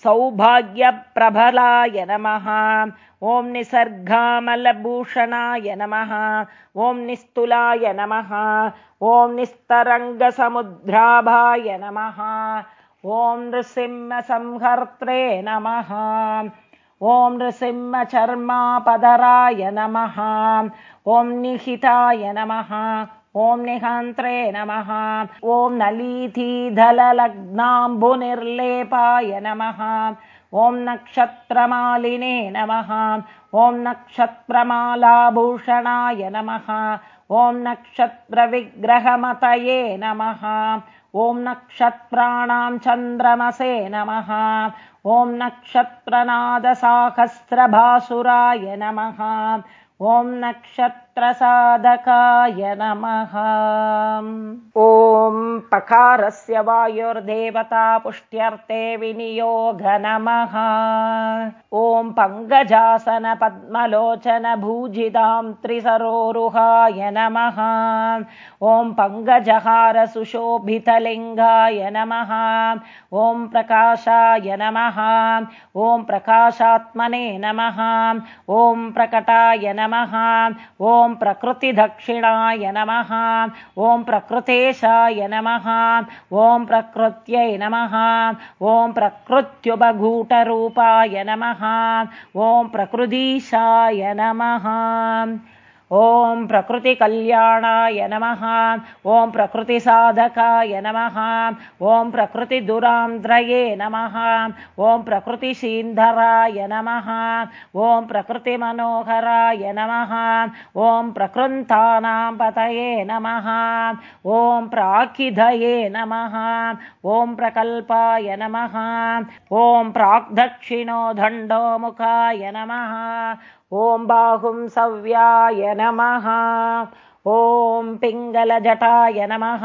सौभाग्यप्रबलाय नमः। ॐ निसर्गामलभूषणाय नमः। ॐ निस्तुलाय नमः। ॐ निस्तरङ्गसमुद्राभाय नमः। ॐ नृसिंहसंहर्त्रे नमः। ॐ नृसिंहचर्मापदराय नमः। ॐ निहिताय नमः ॐ निहान्त्रे नमः। ॐ नलीधीधललग्नाम्बुनिर्लेपाय नमः। ॐ नक्षत्रमालिने नमः। ॐ नक्षत्रमालाभूषणाय नमः। ॐ नक्षत्रविग्रहमतये नमः। ॐ नक्षत्राणां चन्द्रमसे नमः। ॐ नक्षत्रनादसाहस्रभासुराय नमः। ॐ नक्षत्रसाधकाय नमः। ॐ पकारस्य वायुर्देवता पुष्ट्यर्थे विनियोग नमः। ॐ पङ्कजासनपद्मलोचनभूजितां त्रिसरोरुहाय नमः। ॐ पङ्कजहारसुशोभितलिङ्गाय नमः। ॐ प्रकाशाय नमः। ॐ प्रकाशात्मने नमः। ॐ प्रकटाय नमः। नमः ॐ प्रकृतिदक्षिणाय नमः। ॐ प्रकृतेशाय नमः। ॐ प्रकृत्यै नमः। ॐ प्रकृत्युपगूटरूपाय नमः। ॐ प्रकृतीशाय नमः ॐ प्रकृतिकल्याणाय नमः ॐ प्रकृतिसाधकाय नमः ॐ प्रकृतिदुरान्ध्रये नमः ॐ प्रकृतिशीन्धराय नमः ॐ प्रकृतिमनोहराय नमः ॐ प्रकृन्तानां पतये नमः ॐ प्राकिधये नमः ॐ प्रकल्पाय नमः ॐ प्राग्दक्षिणो दण्डोमुखाय नमः ॐ बाहुं सव्याय नमः ॐ पिङ्गलजटाय नमः।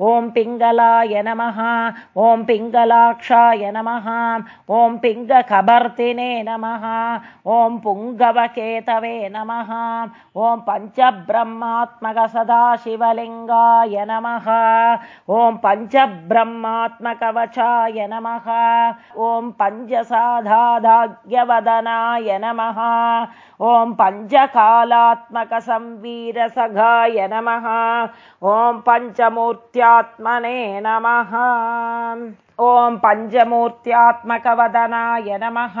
ॐ पिङ्गलाय नमः। ॐ पिङ्गलाक्षाय नमः। ॐ पिङ्गकभर्तिने नमः। ॐ पुङ्गवकेतवे नमः। ॐ पञ्चब्रह्मात्मकसदाशिवलिङ्गाय नमः। ॐ पञ्चब्रह्मात्मकवचाय नमः। ॐ पञ्चसाधाधाग्यवदनाय नमः। ॐ पञ्चकालात्मकसंवीरसघाय नमः। ॐ पञ्चमूर्त्यात्मने नमः ॐ पञ्चमूर्त्यात्मकवदनाय नमः।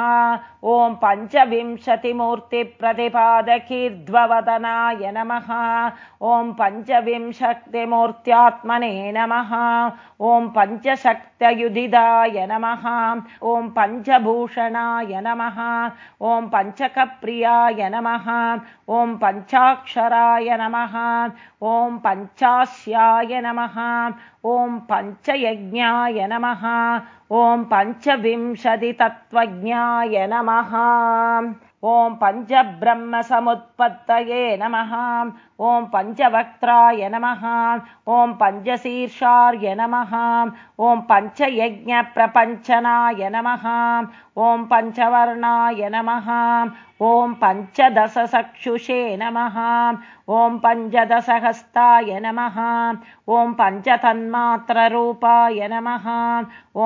ॐ पञ्चविंशतिमूर्तिप्रतिपादकीर्ध्ववदनाय नमः। ॐ पञ्चविंशतिमूर्त्यात्मने नमः। ॐ पञ्चशक्तयुधिदाय नमः। ॐ पञ्चभूषणाय नमः। ॐ पञ्चकप्रियाय नमः। ॐ पञ्चाक्षराय नमः। ॐ पञ्चास्याय नमः। ॐ पञ्चयज्ञाय नमः ॐ पञ्चविंशतितत्त्वज्ञाय नमः। ॐ पञ्चब्रह्मसमुत्पत्तये नमः ॐ पञ्चवक्त्राय नमः ॐ पञ्चशीर्षार्य नमः ॐ पञ्चयज्ञप्रपञ्चनाय नमः ॐ पञ्चवर्णाय नमः ॐ पञ्चदशचक्षुषे नमः ॐ पञ्चदशहस्ताय नमः ॐ पञ्चतन्मात्ररूपाय नमः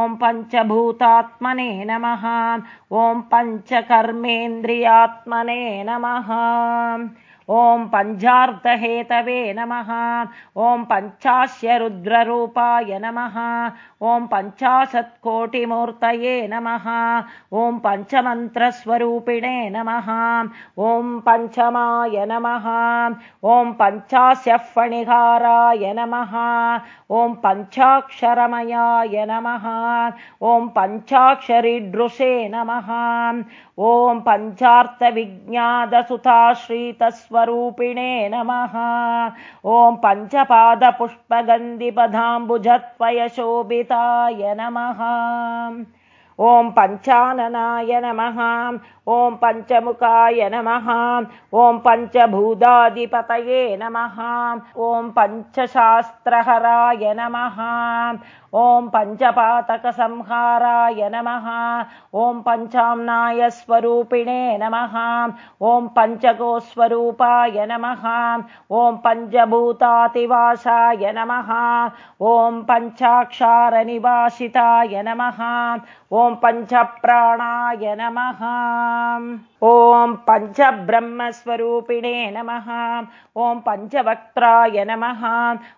ॐ पञ्चभूतात्मने नमः ॐ पञ्चकर्मेन्द्रियात्मने नमः ॐ पञ्चार्धहेतवे नमः। ॐ पञ्चास्य रुद्ररूपाय नमः। ॐ पञ्चाशत्कोटिमूर्तये नमः। ॐ पञ्चमन्त्रस्वरूपिणे नमः। ॐ पञ्चमाय नमः। ॐ पञ्चास्य फणिहाराय नमः। ॐ पञ्चाक्षरमयाय नमः। ॐ पञ्चाक्षरिदृशे नमः ॐ पञ्चार्थविज्ञातसुताश्रीतस्वरूपिणे नमः। ॐ पञ्चपादपुष्पगन्धिपदाम्बुजत्वयशोभिताय नमः। ॐ पञ्चाननाय नमः। ॐ पञ्चमुखाय नमः। ॐ पञ्चभूताधिपतये नमः। ॐ पञ्चशास्त्रहराय नमः ॐ पञ्चपातकसंहाराय नमः। ॐ पञ्चाम्नायस्वरूपिणे नमः। ॐ पञ्चगोस्वरूपाय नमः। ॐ पञ्चभूतातिवासाय नमः। ॐ पञ्चाक्षारनिवासिताय नमः। ॐ पञ्चप्राणाय नमः। ॐ पञ्चब्रह्मस्वरूपिणे नमः। ॐ पञ्चवक्त्राय नमः।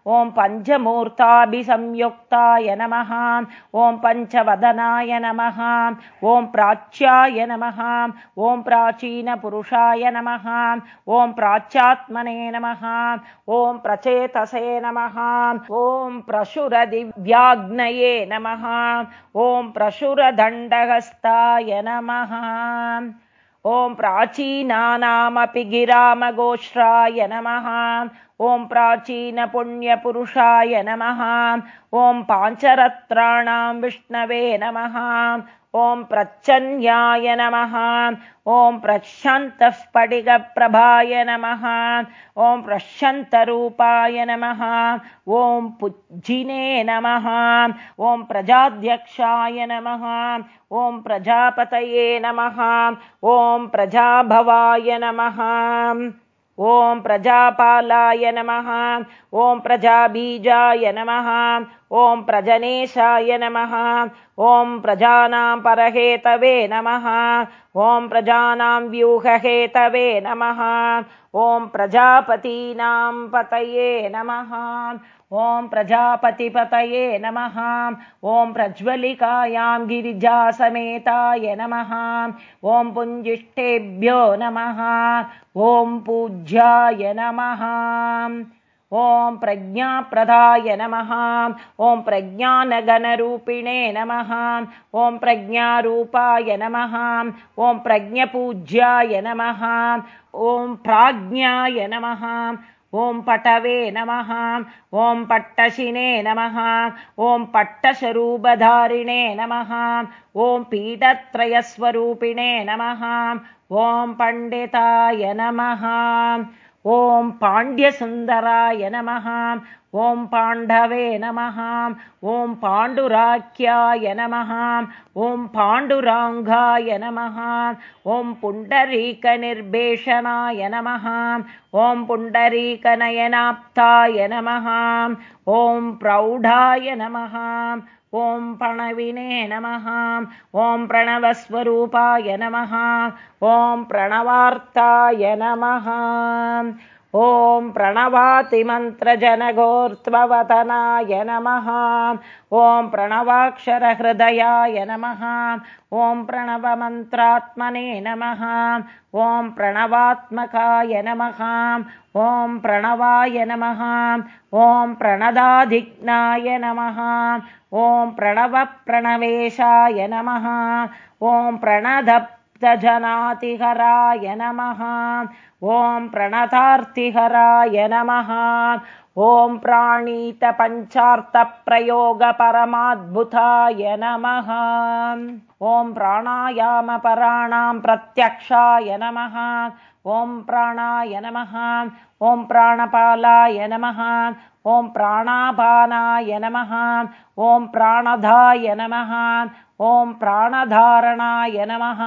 ॐ पञ्चमूर्ताभिसंयुक्ताय नमः। ॐ पञ्चवदनाय नमः। ॐ प्राच्याय नमः। ॐ प्राचीनपुरुषाय नमः। ॐ प्राच्यात्मने नमः। ॐ प्रचेतसे नमः। ॐ प्रशुरदिव्याग्नये नमः। ॐ प्रशुरदण्डहस्ताय नमः ॐ प्राचीनानामपि गिरामगोश्राय नमः। ॐ प्राचीनपुण्यपुरुषाय नमः। ॐ पाञ्चरत्राणां विष्णवे नमः ॐ प्रच्छन्याय नमः। ॐ प्रशान्तस्फटिकप्रभाय नमः। ॐ प्रशान्तरूपाय नमः। ॐ पुज्जिने नमः। ॐ प्रजाध्यक्षाय नमः। ॐ प्रजापतये नमः। ॐ प्रजाभवाय नमः ॐ प्रजापालाय नमः। ॐ प्रजाबीजाय नमः। ॐ प्रजनेशाय नमः। ॐ प्रजानां परहेतवे नमः। ॐ प्रजानां व्यूहहेतवे नमः। ॐ प्रजापतीनां पतये नमः ॐ प्रजापतिपतये नमः। ॐ प्रज्वलिकायां गिरिजासमेताय नमः। ॐ पुञ्जिष्ठेभ्यो नमः। ॐ पूज्याय नमः। ॐ प्रज्ञाप्रदाय नमः। ॐ प्रज्ञानगणरूपिणे नमः। ॐ प्रज्ञारूपाय नमः। ॐ प्रज्ञपूज्याय नमः। ॐ प्राज्ञाय नमः ॐ पटवे नमः ॐ पट्टशिने नमः ॐ पट्टशरूपधारिणे नमः ॐ पीठत्रयस्वरूपिणे नमः ॐ पण्डिताय नमः ॐ पाण्ड्यसुन्दराय नमः ॐ पाण्डवे नमः ॐ पाण्डुराख्याय नमः ॐ पाण्डुराङ्गाय नमः ॐ पुण्डरीकनिर्भेषणाय नमः ॐ पुण्डरीकनयनाप्ताय नमः ॐ प्रौढाय नमः ॐ प्रणविने नमः ॐ प्रणवस्वरूपाय नमः ॐ प्रणवार्ताय नमः ॐ प्रणवातिमन्त्रजनगोर्त्ववतनाय नमः। ॐ प्रणवाक्षरहृदयाय नमः। ॐ प्रणवमन्त्रात्मने नमः। ॐ प्रणवात्मकाय नमः। ॐ प्रणवाय नमः। ॐ प्रणदाधिग्नाय नमः। ॐ प्रणवप्रणवेशाय नमः। ॐ प्रणदप्तजनातिहराय नमः ॐ प्रणतार्तिहराय नमः ॐ प्राणीतपञ्चार्थप्रयोगपरमाद्भुताय नमः ॐ प्राणायामपराणां प्रत्यक्षाय नमः ॐ प्राणाय नमः ॐ प्राणपालाय नमः ॐ प्राणापानाय नमः ॐ प्राणधाय नमः ॐ प्राणधारणाय नमः।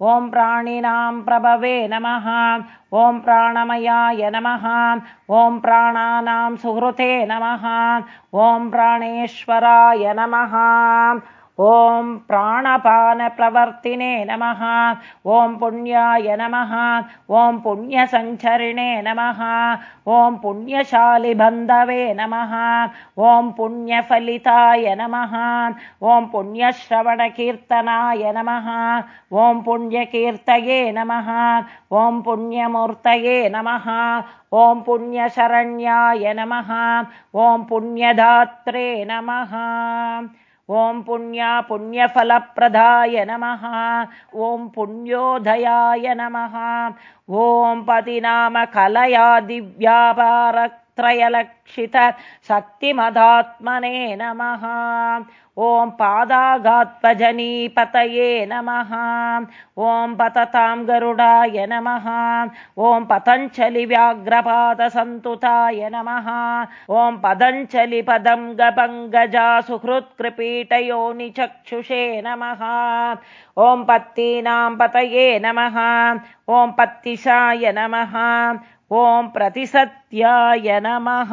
ॐ प्राणिनां प्रभवे नमः। ॐ प्राणमयाय नमः। ॐ प्राणानां सुहृते नमः। ॐ प्राणेश्वराय नमः ॐ प्राणपानप्रवर्तिने नमः ॐ पुण्याय नमः ॐ पुण्यसञ्चरिणे नमः ॐ पुण्यशालिबन्धवे नमः ॐ पुण्यफलिताय नमः ॐ पुण्यश्रवणकीर्तनाय नमः ॐ पुण्यकीर्तये नमः ॐ पुण्यमूर्तये नमः ॐ पुण्यशरण्याय नमः ॐ पुण्यदात्रे नमः ॐ पुण्या पुण्यफलप्रदाय नमः। ॐ पुण्योदयाय नमः। ॐ पतिनामकलया दिव्यापारत्रयलक्षित शक्तिमदात्मने नमः ॐ पादाघात्पजनीपतये नमः। ॐ पततां गरुडाय नमः। ॐ पतञ्चलिव्याघ्रपादसन्तुताय नमः। ॐ पदञ्चलिपदं गपङ्गजा सुहृत्कृपीटयोनिचक्षुषे नमः। ॐ पत्तीनां पतये नमः। ॐ पत्तिशाय नमः। ॐ प्रतिसत्याय नमः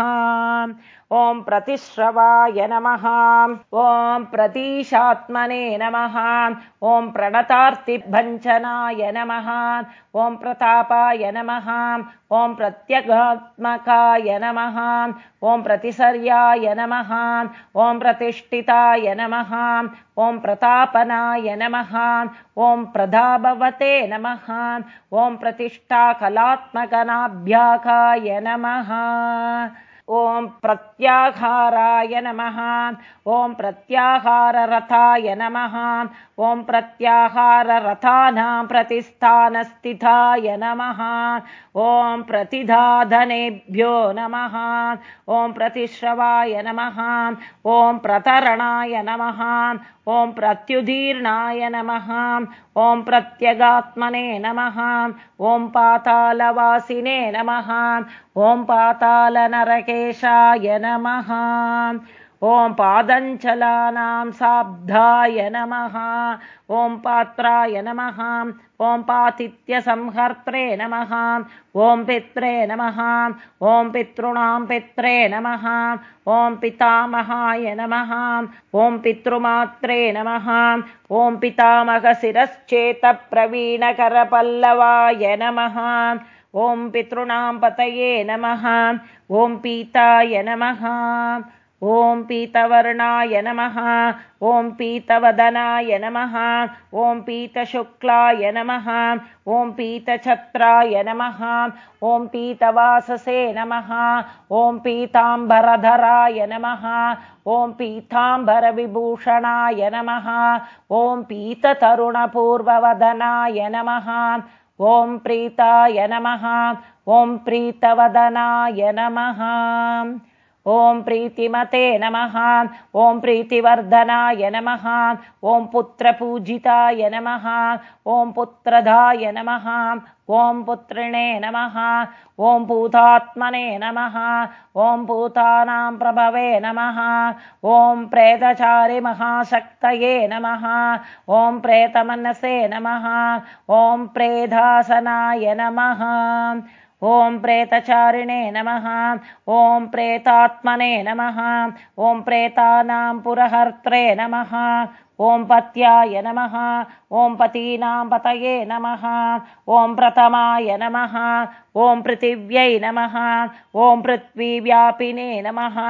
ॐ प्रतिश्रवाय नमः। ॐ प्रतीशात्मने नमः। ॐ प्रणतार्तिभञ्जनाय नमः। ॐ प्रतापाय नमः। ॐ प्रत्यगात्मकाय नमः। ॐ प्रतिसर्याय नमः। ॐ प्रतिष्ठिताय नमः। ॐ प्रतापनाय नमः। ॐ प्रधाभवते नमः। ॐ प्रतिष्ठाकलात्मकनाभ्याकाय नमः ॐ प्रत्याहाराय नमः। ॐ प्रत्याहाररथाय नमः। ॐ प्रत्याहाररथानां प्रतिस्थानस्थिताय नमः। ॐ प्रतिधाधनेभ्यो नमः। ॐ प्रतिश्रवाय नमः। ॐ प्रतरणाय नमः ॐ प्रत्युदीर्णाय नमः। ॐ प्रत्यगात्मने नमः। ॐ पातालवासिने नमः। ॐ पातालनरकेशाय नमः ॐ पादञ्चलानां साब्धाय नमः। ॐ पात्राय नमः। ॐ पातित्यसंहर्त्रे नमः। ॐ पित्रे नमः। ॐ पितॄणां पित्रे नमः। ॐ पितामहाय नमः। ॐ पितृमात्रे नमः। ॐ पितामहशिरश्चेतप्रवीणकरपल्लवाय नमः। ॐ पितॄणां पतये नमः। ॐ पीताय नमः ॐ पीतवर्णाय नमः। ॐ पीतवदनाय नमः। ॐ पीतशुक्लाय नमः। ॐ पीतछत्राय नमः। ॐ पीतवाससे नमः। ॐ पीताम्बरधराय नमः। ॐ पीताम्बरविभूषणाय नमः। ॐ पीततरुणपूर्ववदनाय नमः। ॐ प्रीताय नमः। ॐ प्रीतवदनाय नमः ॐ प्रीतिमते नमः, ॐ प्रीतिवर्धनाय नमः, ॐ पुत्रपूजिताय नमः, ॐ पुत्रधाय नमः, ॐ पुत्रिणे नमः, ॐ भूतात्मने नमः, ॐ पूतानां प्रभवे नमः, ॐ प्रेतचारिमहाशक्तये नमः, ॐ प्रेतमनसे नमः, ॐ प्रेधासनाय नमः। ॐ प्रेतचारिणे नमः। ॐ प्रेतात्मने नमः। ॐ प्रेतानां पुरहर्त्रे नमः। ॐ पत्याय नमः। ॐ पतीनां पतये नमः। ॐ प्रथमाय नमः। ॐ पृथिव्यै नमः। ॐ पृथ्वीव्यापिने नमः।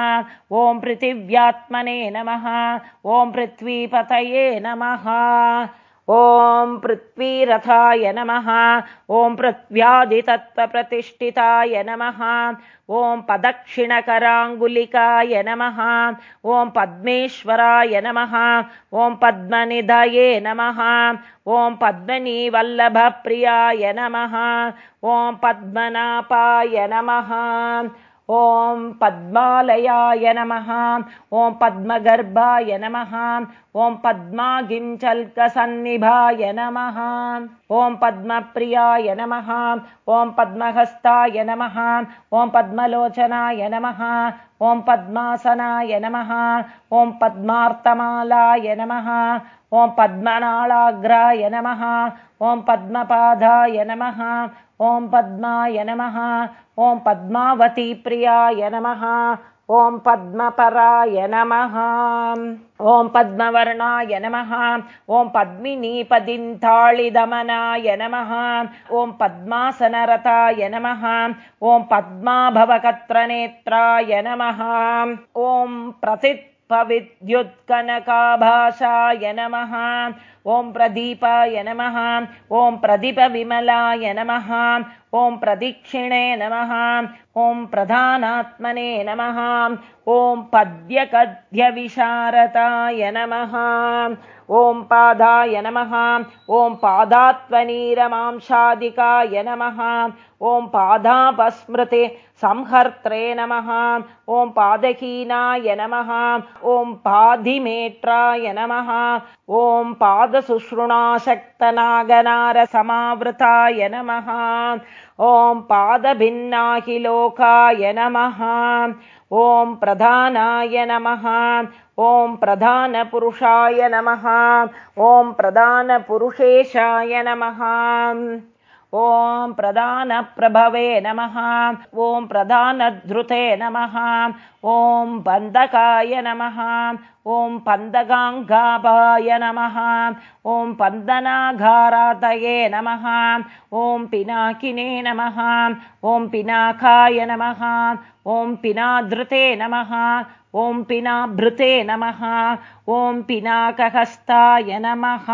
ॐ पृथिव्यात्मने नमः। ॐ पृथ्वीपतये नमः ॐ पृथ्वीरथाय नमः। ॐ पृथ्व्याधितत्त्वप्रतिष्ठिताय नमः। ॐ पदक्षिणकराङ्गुलिकाय नमः। ॐ पद्मेश्वराय नमः। ॐ पद्मनिधये नमः। ॐ पद्मनीवल्लभप्रियाय नमः। ॐ पद्मनापाय नमः ॐ पद्मालयाय नमः। ॐ पद्मगर्भाय नमः। ॐ पद्मागिञ्चल्कसन्निभाय नमः। ॐ पद्मप्रियाय नमः। ॐ पद्महस्ताय नमः। ॐ पद्मलोचनाय नमः। ॐ पद्मासनाय नमः। ॐ पद्मार्तमालाय नमः। ॐ पद्मनाळाग्राय नमः। ॐ पद्मपादाय नमः। ॐ पद्माय नमः ॐ पद्मावतीप्रियाय नमः ॐ पद्मपराय नमः ॐ पद्मवर्णाय नमः ॐ पद्मिनीपदिन्ताळिदमनाय नमः ॐ पद्मासनरताय नमः ॐ पद्माभवकत्रनेत्राय नमः ॐ प्रसित्पविद्युत्कनकाभाषाय नमः। ॐ प्रदीपाय नमः। ॐ प्रदीपविमलाय नमः। ॐ प्रदक्षिणे नमः। ॐ प्रधानात्मने नमः। ॐ पद्यकद्यविशारदाय नमः। ॐ पादाय नमः। ॐ पादात्वनीरमांशादिकाय नमः ॐ पादापस्मृते संहर्त्रे नमः ॐ पादहीनाय नमः ॐ पादिमेत्राय नमः ॐ पादशुश्रुणाशक्तनागनारसमावृताय नमः ॐ पादभिन्नाहि लोकाय नमः ॐ प्रधानाय नमः ॐ प्रधानपुरुषाय नमः ॐ प्रधानपुरुषेशाय नमः ॐ प्रधानप्रभवे नमः। ॐ प्रधानधृते नमः। ॐ पन्दकाय नमः। ॐ पन्दगाङ्गाभाय नमः। ॐ पन्दनाघारातये नमः। ॐ पिनाकिने नमः। ॐ पिनाकाय नमः। ॐ पिनाधृते नमः। ॐ पिनाभृते नमः। ॐ पिनाकहस्ताय नमः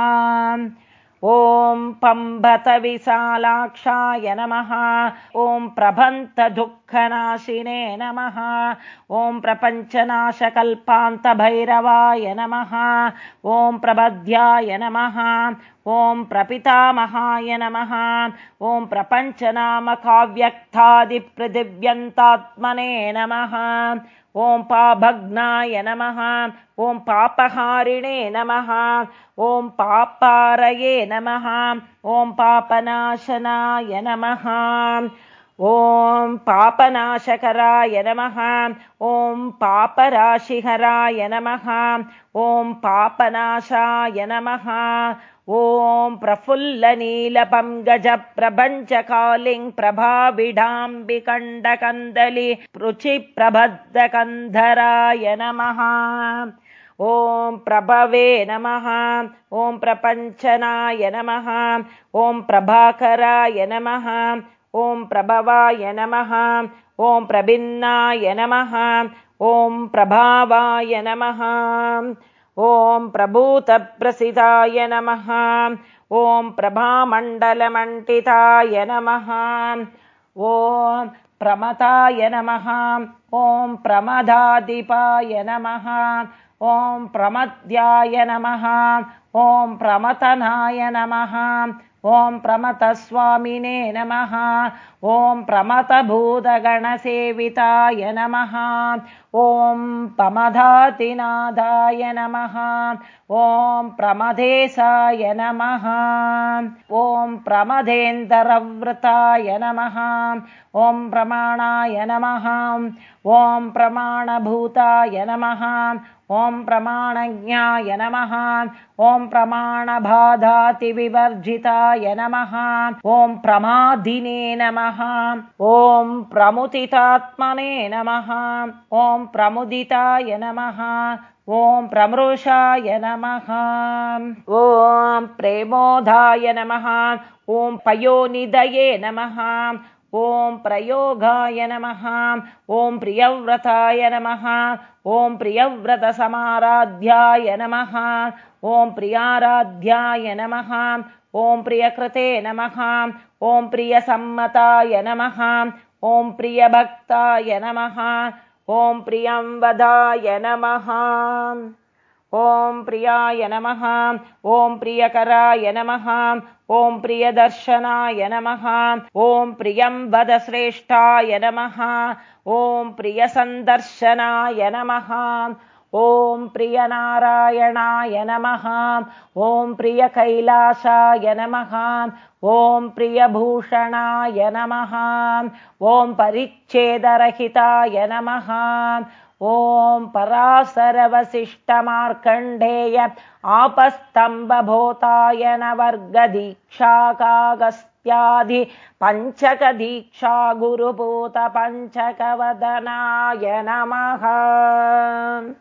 ॐ पम्बतविशालाक्षाय नमः। ॐ प्रभन्तदुःखनाशिने नमः। ॐ प्रपञ्चनाशकल्पान्तभैरवाय नमः। ॐ प्रबध्याय नमः। ॐ प्रपितामहाय नमः। ॐ प्रपञ्चनामकाव्यक्तादिपृथिव्यन्तात्मने नमः ॐ पाभग्नाय नमः। ॐ पापहारिणे नमः। ॐ पापारये नमः। ॐ पापनाशनाय नमः। ॐ पापनाशकराय नमः। ॐ पापराशिहराय नमः। ॐ पापनाशाय नमः ॐ प्रफुल्लनीलपङ्गजप्रपञ्चकालिङ् प्रभाविडाम्बिकण्डकन्दलि रुचिप्रबद्धकन्धराय नमः। ॐ प्रभवे नमः। ॐ प्रपञ्चनाय नमः। ॐ प्रभाकराय नमः। ॐ प्रभवाय नमः। ॐ प्रभिन्नाय नमः। ॐ प्रभावाय नमः ॐ प्रभूतप्रसिदाय नमः। ॐ प्रभामण्डलमण्डिताय नमः। ॐ प्रमताय नमः। ॐ प्रमदाधिपाय नमः। ॐ प्रमद्याय नमः। ॐ प्रमतनाय नमः ॐ प्रमतस्वामिने नमः। ॐ प्रमथभूतगणसेविताय नमः। ॐ प्रमदातिनादाय नमः। ॐ प्रमदेशाय नमः। ॐ प्रमदेन्दरवृताय नमः। ॐ प्रमाणाय नमः। ॐ प्रमाणभूताय नमः ॐ प्रमाणज्ञाय नमः। ॐ प्रमाणबाधातिविवर्जिताय नमः। ॐ प्रमादिने नमः। ॐ प्रमुदितात्मने नमः। ॐ प्रमुदिताय नमः। ॐ प्रमृषाय नमः। ॐ प्रेमोधाय नमः। ॐ पयोनिधये नमः ॐ प्रयोगाय नमः ॐ प्रियव्रताय नमः ॐ प्रियव्रतसमाराध्याय नमः ॐ प्रियाराध्याय नमः ॐ प्रियकृते नमः ॐ प्रियसम्मताय नमः ॐ प्रियभक्ताय नमः ॐ प्रियं वदाय नमः ॐ प्रियाय नमः। ॐ प्रियकराय नमः। ॐ प्रियदर्शनाय नमः। ॐ प्रियं वदश्रेष्ठाय नमः। ॐ प्रियसन्दर्शनाय नमः। ॐ प्रियनारायणाय नमः। ॐ प्रियकैलासाय नमः। ॐ प्रियभूषणाय नमः। ॐ परिच्छेदरहिताय नमः। ॐ परासरवसिष्ठमार्कण्डेय आपस्तम्भभूताय नवर्गदीक्षाकागस्त्यादि पञ्चकदीक्षा गुरुभूतपञ्चकवदनाय नमः